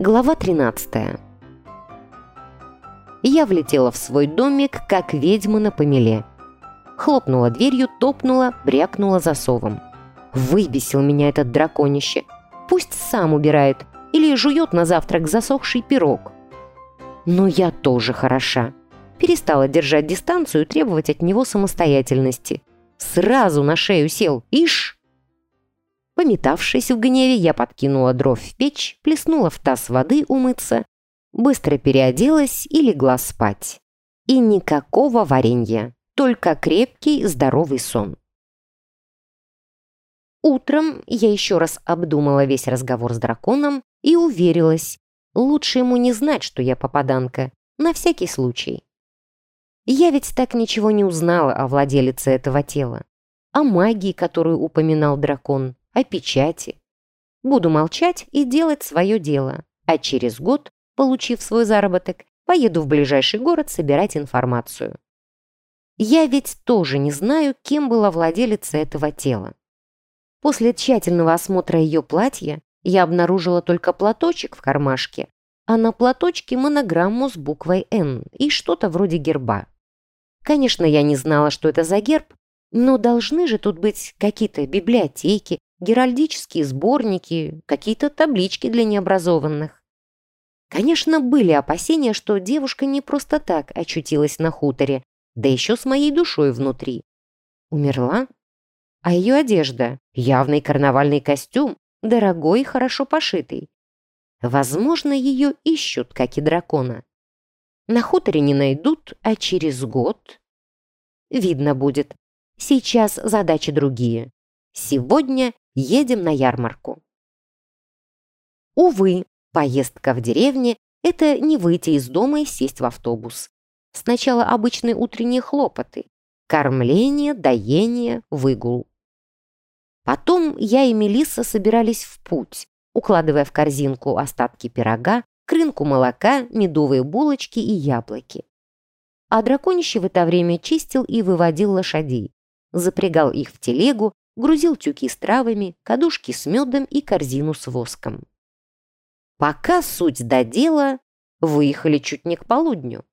Глава 13 Я влетела в свой домик, как ведьма на помеле. Хлопнула дверью, топнула, брякнула засовом. Выбесил меня этот драконище. Пусть сам убирает или жует на завтрак засохший пирог. Но я тоже хороша. Перестала держать дистанцию и требовать от него самостоятельности. Сразу на шею сел. Ишь! Пометавшись в гневе, я подкинула дров в печь, плеснула в таз воды умыться, быстро переоделась и легла спать. И никакого варенья, только крепкий, здоровый сон. Утром я еще раз обдумала весь разговор с драконом и уверилась, лучше ему не знать, что я попаданка, на всякий случай. Я ведь так ничего не узнала о владелице этого тела, о магии, которую упоминал дракон, о печати. Буду молчать и делать свое дело, а через год, получив свой заработок, поеду в ближайший город собирать информацию. Я ведь тоже не знаю, кем была владелица этого тела. После тщательного осмотра ее платья я обнаружила только платочек в кармашке, а на платочке монограмму с буквой «Н» и что-то вроде герба. Конечно, я не знала, что это за герб, но должны же тут быть какие-то библиотеки, геральдические сборники, какие-то таблички для необразованных. Конечно, были опасения, что девушка не просто так очутилась на хуторе, да еще с моей душой внутри. Умерла? А ее одежда, явный карнавальный костюм, дорогой и хорошо пошитый. Возможно, ее ищут, как и дракона. На хуторе не найдут, а через год... Видно будет. Сейчас задачи другие. Сегодня едем на ярмарку. Увы, поездка в деревне – это не выйти из дома и сесть в автобус. Сначала обычные утренние хлопоты. Кормление, доение, выгул. Потом я и Мелисса собирались в путь, укладывая в корзинку остатки пирога, крынку молока, медовые булочки и яблоки. А драконище в это время чистил и выводил лошадей, запрягал их в телегу, грузил тюки с травами, кадушки с медом и корзину с воском. Пока суть до дела, выехали чуть не к полудню.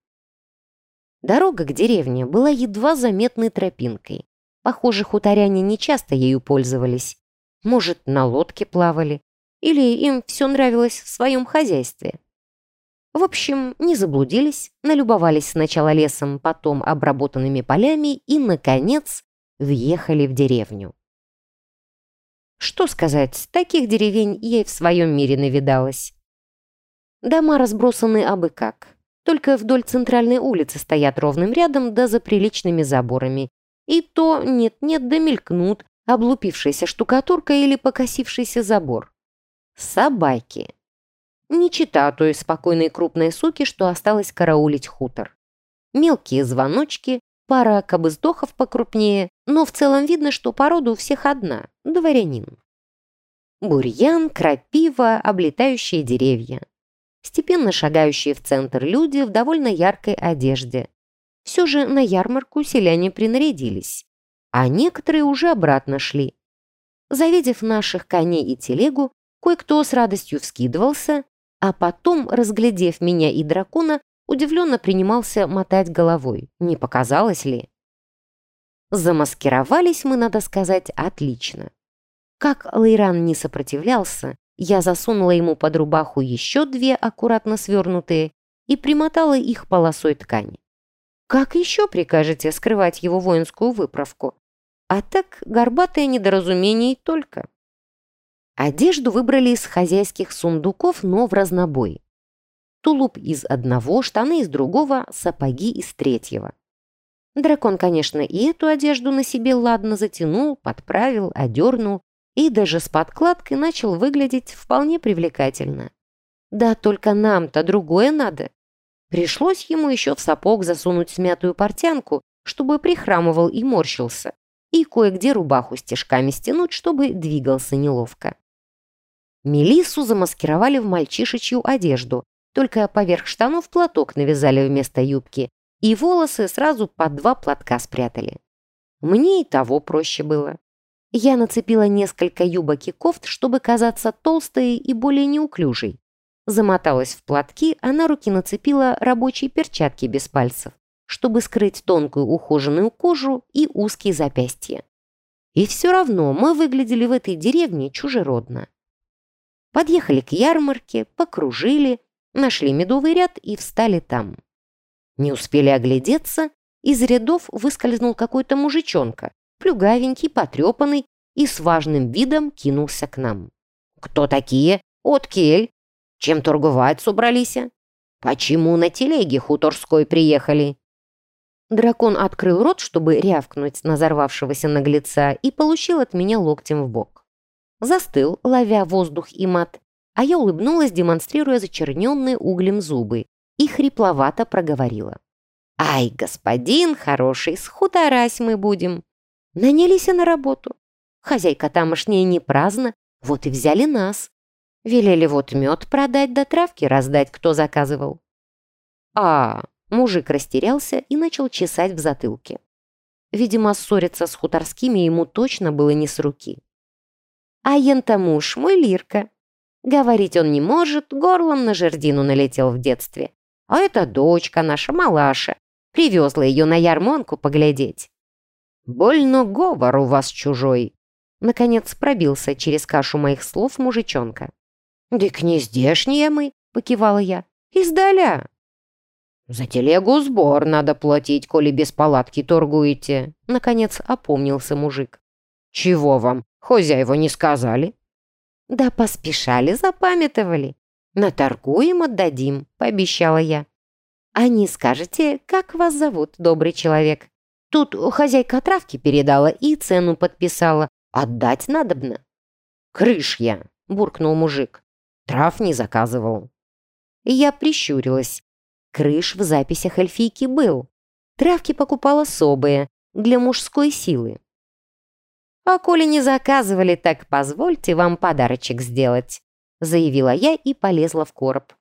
Дорога к деревне была едва заметной тропинкой. Похоже, хуторяне не часто ею пользовались. Может, на лодке плавали. Или им все нравилось в своем хозяйстве. В общем, не заблудились, налюбовались сначала лесом, потом обработанными полями и, наконец, въехали в деревню. Что сказать, таких деревень и в своем мире навидалась. Дома разбросаны абы как. Только вдоль центральной улицы стоят ровным рядом да за приличными заборами. И то нет-нет да мелькнут облупившаяся штукатурка или покосившийся забор. Собаки. Не чита той спокойной крупной суки, что осталось караулить хутор. Мелкие звоночки, пара кобыздохов покрупнее, но в целом видно, что порода у всех одна – дворянин. Бурьян, крапива, облетающие деревья степенно шагающие в центр люди в довольно яркой одежде. Все же на ярмарку селяне принарядились, а некоторые уже обратно шли. Завидев наших коней и телегу, кое-кто с радостью вскидывался, а потом, разглядев меня и дракона, удивленно принимался мотать головой. Не показалось ли? Замаскировались мы, надо сказать, отлично. Как Лейран не сопротивлялся, я засунула ему под рубаху еще две аккуратно свернутые и примотала их полосой ткани. Как еще прикажете скрывать его воинскую выправку? А так горбатое недоразумение и только. Одежду выбрали из хозяйских сундуков, но в разнобой. Тулуп из одного, штаны из другого, сапоги из третьего. Дракон, конечно, и эту одежду на себе ладно затянул, подправил, одернул, и даже с подкладкой начал выглядеть вполне привлекательно. Да только нам-то другое надо. Пришлось ему еще в сапог засунуть смятую портянку, чтобы прихрамывал и морщился, и кое-где рубаху стежками стянуть, чтобы двигался неловко. Мелиссу замаскировали в мальчишечью одежду, только поверх штанов платок навязали вместо юбки, и волосы сразу по два платка спрятали. Мне и того проще было. Я нацепила несколько юбок и кофт, чтобы казаться толстой и более неуклюжей. замоталась в платки, а на руки нацепила рабочие перчатки без пальцев, чтобы скрыть тонкую ухоженную кожу и узкие запястья. И все равно мы выглядели в этой деревне чужеродно. Подъехали к ярмарке, покружили, нашли медовый ряд и встали там. Не успели оглядеться, из рядов выскользнул какой-то мужичонка, плюгавенький, потрепанный, и с важным видом кинулся к нам. «Кто такие? От кель? Чем торговать собрались? Почему на телеге хуторской приехали?» Дракон открыл рот, чтобы рявкнуть на взорвавшегося наглеца, и получил от меня локтем в бок. Застыл, ловя воздух и мат, а я улыбнулась, демонстрируя зачерненные углем зубы, и хрипловато проговорила. «Ай, господин хороший, схуторась мы будем. Нанялись на работу. Хозяйка тамошняя не праздна, вот и взяли нас. Велели вот мед продать да травки раздать, кто заказывал». «А, Мужик растерялся и начал чесать в затылке. Видимо, ссориться с хуторскими ему точно было не с руки. А ента муж мой Лирка. Говорить он не может, горлом на жердину налетел в детстве. А это дочка наша, малаша. Привезла ее на ярмонку поглядеть. «Больно говор у вас чужой!» Наконец пробился через кашу моих слов мужичонка. «Дык не здешние мы!» — покивала я. «Издаля!» «За телегу сбор надо платить, коли без палатки торгуете», — наконец опомнился мужик. «Чего вам, хозяева не сказали?» «Да поспешали, запамятовали. Наторгуем, отдадим», — пообещала я. «А не скажете, как вас зовут, добрый человек? Тут хозяйка травки передала и цену подписала. Отдать надобно». «Крыш я», — буркнул мужик. «Трав не заказывал». Я прищурилась. Крыш в записях эльфийки был. Травки покупал особые, для мужской силы. «А коли не заказывали, так позвольте вам подарочек сделать», заявила я и полезла в короб.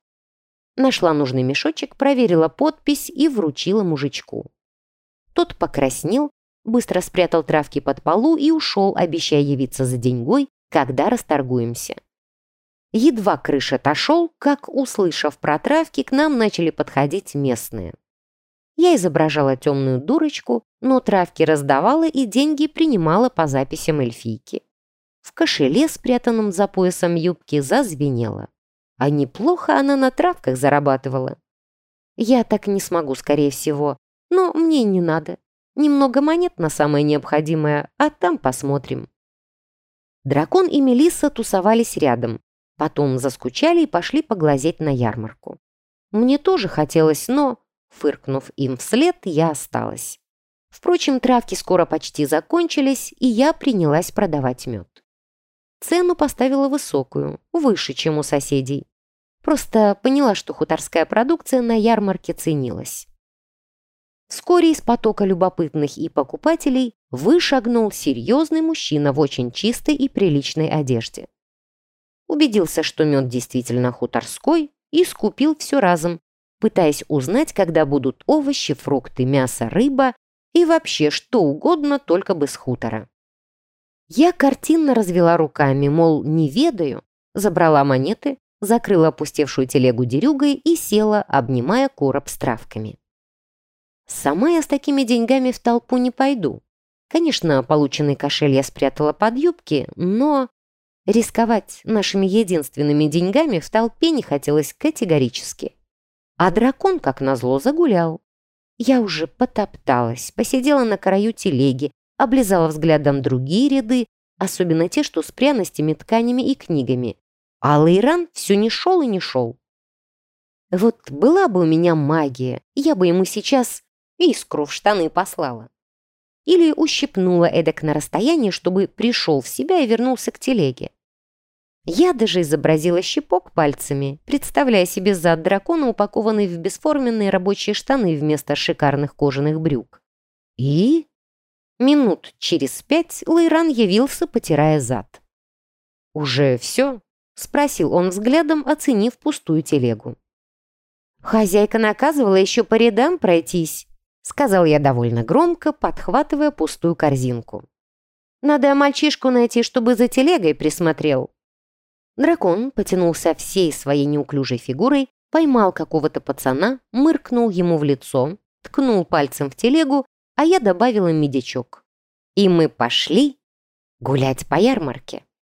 Нашла нужный мешочек, проверила подпись и вручила мужичку. Тот покраснел, быстро спрятал травки под полу и ушел, обещая явиться за деньгой, когда расторгуемся. Едва крыш отошел, как, услышав про травки, к нам начали подходить местные. Я изображала темную дурочку, но травки раздавала и деньги принимала по записям эльфийки. В кошеле, спрятанном за поясом юбки, зазвенело. А неплохо она на травках зарабатывала. Я так не смогу, скорее всего, но мне не надо. Немного монет на самое необходимое, а там посмотрим. Дракон и Мелисса тусовались рядом, Потом заскучали и пошли поглазеть на ярмарку. Мне тоже хотелось, но, фыркнув им вслед, я осталась. Впрочем, травки скоро почти закончились, и я принялась продавать мед. Цену поставила высокую, выше, чем у соседей. Просто поняла, что хуторская продукция на ярмарке ценилась. Вскоре из потока любопытных и покупателей вышагнул серьезный мужчина в очень чистой и приличной одежде убедился, что мед действительно хуторской, и скупил все разом, пытаясь узнать, когда будут овощи, фрукты, мясо, рыба и вообще что угодно, только бы с хутора. Я картинно развела руками, мол, не ведаю, забрала монеты, закрыла опустевшую телегу дерюгой и села, обнимая короб с травками. Сама я с такими деньгами в толпу не пойду. Конечно, полученный кошель я спрятала под юбки, но Рисковать нашими единственными деньгами в толпе не хотелось категорически. А дракон, как назло, загулял. Я уже потопталась, посидела на краю телеги, облизала взглядом другие ряды, особенно те, что с пряностями, тканями и книгами. А Лейран все не шел и не шел. Вот была бы у меня магия, я бы ему сейчас искру в штаны послала. Или ущипнула эдак на расстоянии, чтобы пришел в себя и вернулся к телеге. Я даже изобразила щипок пальцами, представляя себе зад дракона, упакованный в бесформенные рабочие штаны вместо шикарных кожаных брюк. И... Минут через пять Лейран явился, потирая зад. «Уже все?» — спросил он взглядом, оценив пустую телегу. «Хозяйка наказывала еще по рядам пройтись», — сказал я довольно громко, подхватывая пустую корзинку. «Надо мальчишку найти, чтобы за телегой присмотрел. Дракон потянулся всей своей неуклюжей фигурой, поймал какого-то пацана, мыркнул ему в лицо, ткнул пальцем в телегу, а я добавила медичок. И мы пошли гулять по ярмарке.